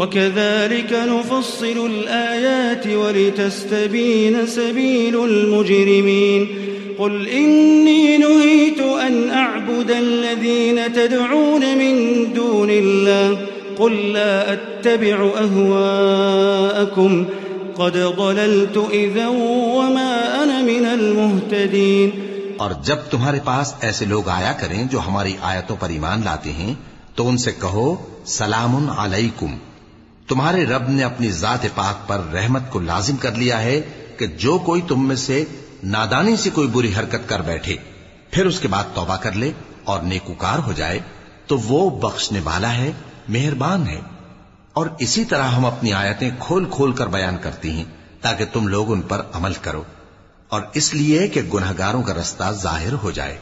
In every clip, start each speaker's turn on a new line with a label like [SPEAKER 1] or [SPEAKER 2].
[SPEAKER 1] وكذلك نفصل الآيات ولتستبين سبيل المجرمين. قل إني نهيت أن أعبد الذين تدعون من دون الله. قل لا أتبع أهواءكم. قد ضللت إذا وما أنا من المهتدين.
[SPEAKER 2] اور جب تمہارے پاس ایسے لوگ آیا کریں جو ہماری آیتوں پر ایمان لاتے ہیں، تو ان سے کہو، سلام علیکم. تمہارے رب نے اپنی ذات پاک پر رحمت کو لازم کر لیا ہے کہ جو کوئی تم میں سے نادانی سے کوئی بری حرکت کر بیٹھے، پھر اس کے بعد توبہ کر لے اور نیکوکار ہو جائے، تو وہ بخشنے والا ہے، مہربان ہے۔ اور اسی طرح ہم اپنی آیتیں کھول کھول کر بیان کرتی ہیں تاکہ تم لوگ ان پر عمل کرو۔ اور اس لیے کہ گناہگاروں کا رستہ ظاہر ہو جائے۔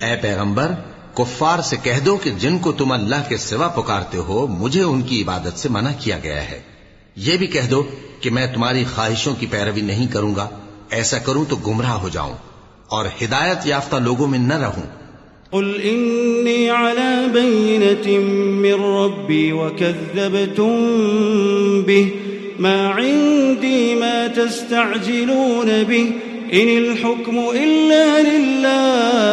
[SPEAKER 2] اے پیغمبر کفار سے کہہ دو کہ جن کو تم اللہ کے سوا پکارتے ہو، مجھے ان کی عبادت سے منع کیا گیا ہے۔ یہ بھی کہہ دو کہ میں تمہاری خواہشوں کی پیروی نہیں کروں گا۔ ایسا کروں تو گمراہ ہو جاؤں اور ہدایت یافتہ لوگوں میں نہ رہوں۔
[SPEAKER 1] قل إني على بينة من ربي وكذبتم به، ما عندي ما تستعجلون به، إن الحكم إلا لله.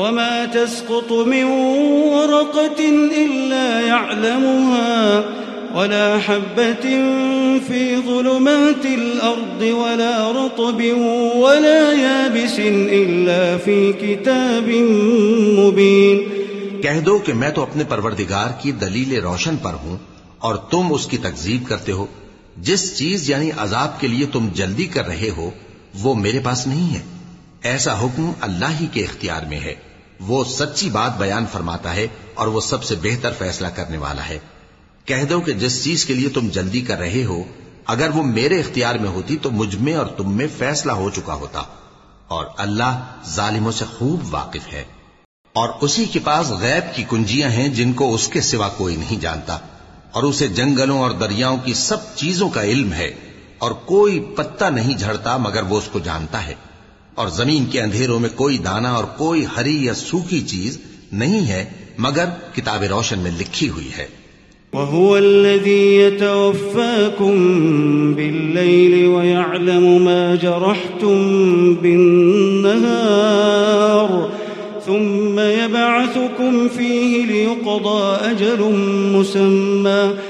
[SPEAKER 1] وما تسقط من ورقة إلا يعلمها ولا حبة في ظلمات الأرض ولا رطب ولا يابس إلا في كتاب مبين.
[SPEAKER 2] کہہ دو کہ میں تو اپنے پروردگار کی دلیل روشن پر ہوں اور تم اس کی تکذیب کرتے ہو۔ جس چیز یعنی عذاب کے لیے تم جلدی کر رہے ہو، وہ میرے پاس نہیں ہے۔ ایسا حکم اللہ ہی کے اختیار میں ہے۔ وہ سچی بات بیان فرماتا ہے اور وہ سب سے بہتر فیصلہ کرنے والا ہے۔ کہہ دو کہ جس چیز کے لیے تم جلدی کر رہے ہو، اگر وہ میرے اختیار میں ہوتی تو مجھ میں اور تم میں فیصلہ ہو چکا ہوتا۔ اور اللہ ظالموں سے خوب واقف ہے۔ اور اسی کے پاس غیب کی کنجیاں ہیں جن کو اس کے سوا کوئی نہیں جانتا۔ اور اسے جنگلوں اور دریاؤں کی سب چیزوں کا علم ہے۔ اور کوئی پتا نہیں جھڑتا مگر وہ اس کو جانتا ہے۔ اور زمین کے اندھیروں میں کوئی دانا اور کوئی ہری یا سوکھی چیز نہیں ہے، مگر کتاب روشن میں لکھی ہوئی ہے۔
[SPEAKER 1] وهو الذي يتوفاكم بالليل ويعلم ما جرحتم بالنهار ثم يبعثكم فيه ليقضى أجل مسمى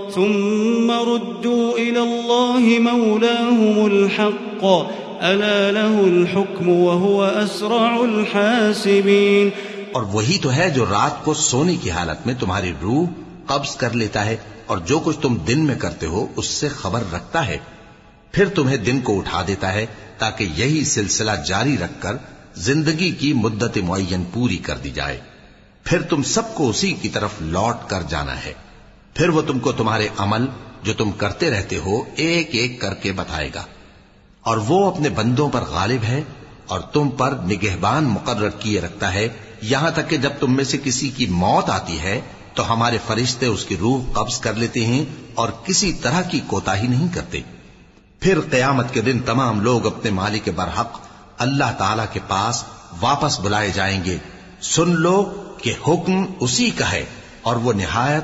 [SPEAKER 1] ثم ردوا إلى الله مولاهم الحق. ألا له الحكم وهو أسرع الحاسبين.
[SPEAKER 2] اور وہی تو ہے جو رات کو سونے کی حالت میں تمہاری روح قبض کر لیتا ہے اور جو کچھ تم دن میں کرتے ہو اس سے خبر رکھتا ہے، پھر تمہیں دن کو اٹھا دیتا ہے تاکہ یہی سلسلہ جاری رکھ کر زندگی کی مدت معین پوری کر دی جائے۔ پھر تم سب کو اسی کی طرف لوٹ کر جانا ہے۔ پھر وہ تم کو تمہارے عمل جو تم کرتے رہتے ہو ایک ایک کر کے بتائے گا۔ اور وہ اپنے بندوں پر غالب ہے اور تم پر نگہبان مقرر کیے رکھتا ہے۔ یہاں تک کہ جب تم میں سے کسی کی موت آتی ہے تو ہمارے فرشتے اس کی روح قبض کر لیتے ہیں اور کسی طرح کی کوتا نہیں کرتے۔ پھر قیامت کے دن تمام لوگ اپنے مالک برحق اللہ تعالی کے پاس واپس بلائے جائیں گے۔ سن لو کہ حکم اسی کا ہے اور وہ نہایت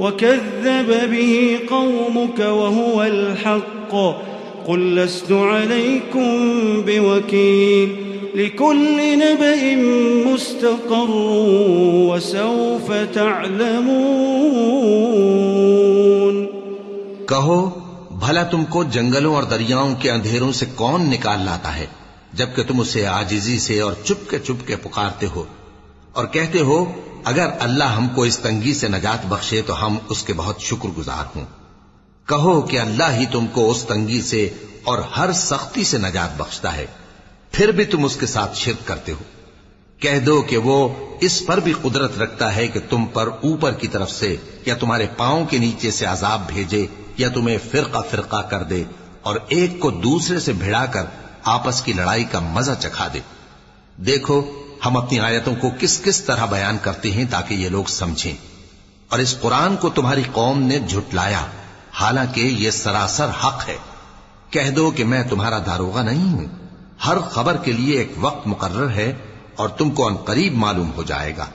[SPEAKER 1] وكذب به قومك وهو الحق. قل لست عليكم بوكيل. لكل نبأ مستقر وسوف تعلمون.
[SPEAKER 2] کہو، بھلا تم کو جنگلوں اور دریاؤں کے اندھیروں سے کون نکال لاتا ہے، جبکہ تم اسے آجزی سے اور چپ کے چپ کے پکارتے ہو، اور کہتے ہو اگر اللہ ہم کو اس تنگی سے نجات بخشے تو ہم اس کے بہت شکر گزار ہوں۔ کہو کہ اللہ ہی تم کو اس تنگی سے اور ہر سختی سے نجات بخشتا ہے۔ پھر بھی تم اس کے ساتھ شرک کرتے ہو۔ کہہ دو کہ وہ اس پر بھی قدرت رکھتا ہے کہ تم پر اوپر کی طرف سے یا تمہارے پاؤں کے نیچے سے عذاب بھیجے یا تمہیں فرقہ فرقہ کر دے اور ایک کو دوسرے سے بھڑا کر آپس کی لڑائی کا مزہ چکھا دے۔ دیکھو ہم اپنی آیتوں کو کس کس طرح بیان کرتے ہیں تاکہ یہ لوگ سمجھیں۔ اور اس قرآن کو تمہاری قوم نے جھٹلایا، حالانکہ یہ سراسر حق ہے۔ کہہ دو کہ میں تمہارا داروغہ نہیں ہوں۔ ہر خبر کے لیے ایک وقت مقرر ہے اور تم کو ان قریب معلوم ہو جائے گا۔